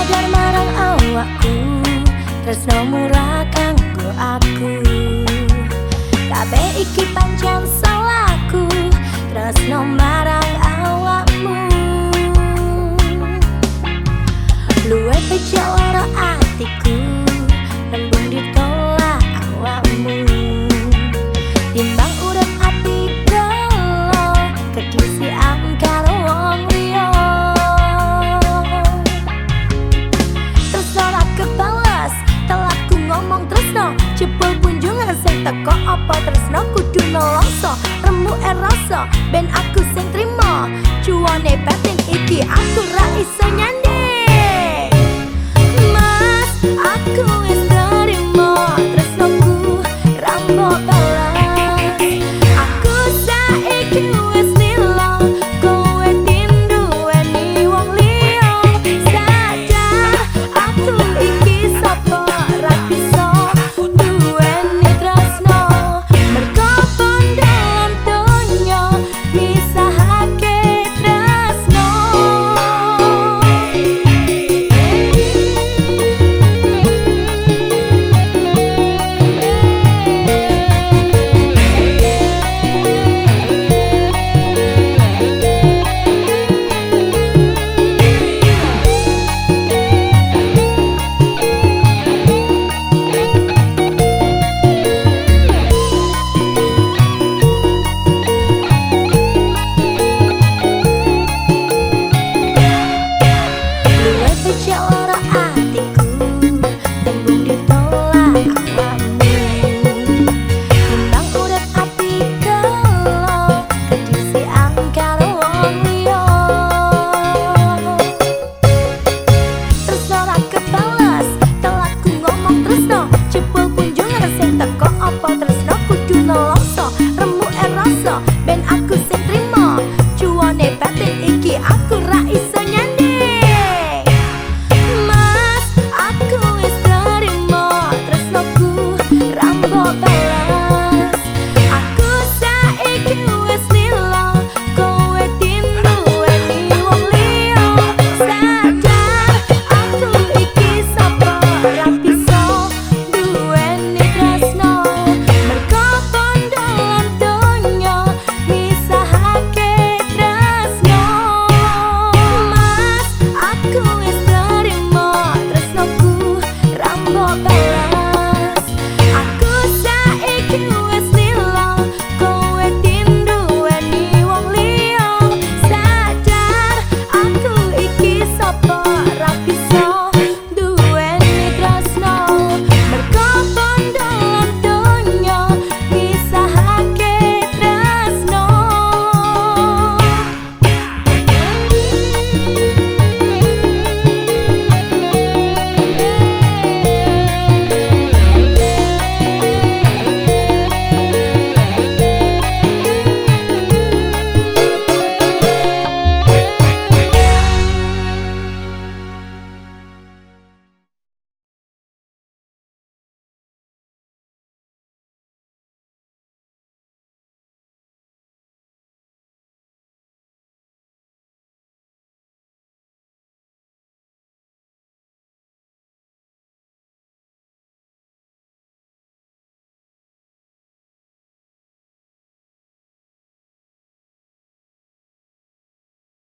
sadar marang awakku. Tresno murah kanggo aku. Kabeh iki pancen salahku tresno marang awakmu. Luwe pecah atiku Tonggo apa tresno? Kudu nelongso Remu e rasa ben aku sing trimo Cuane batin iki aku ra iso nyanyi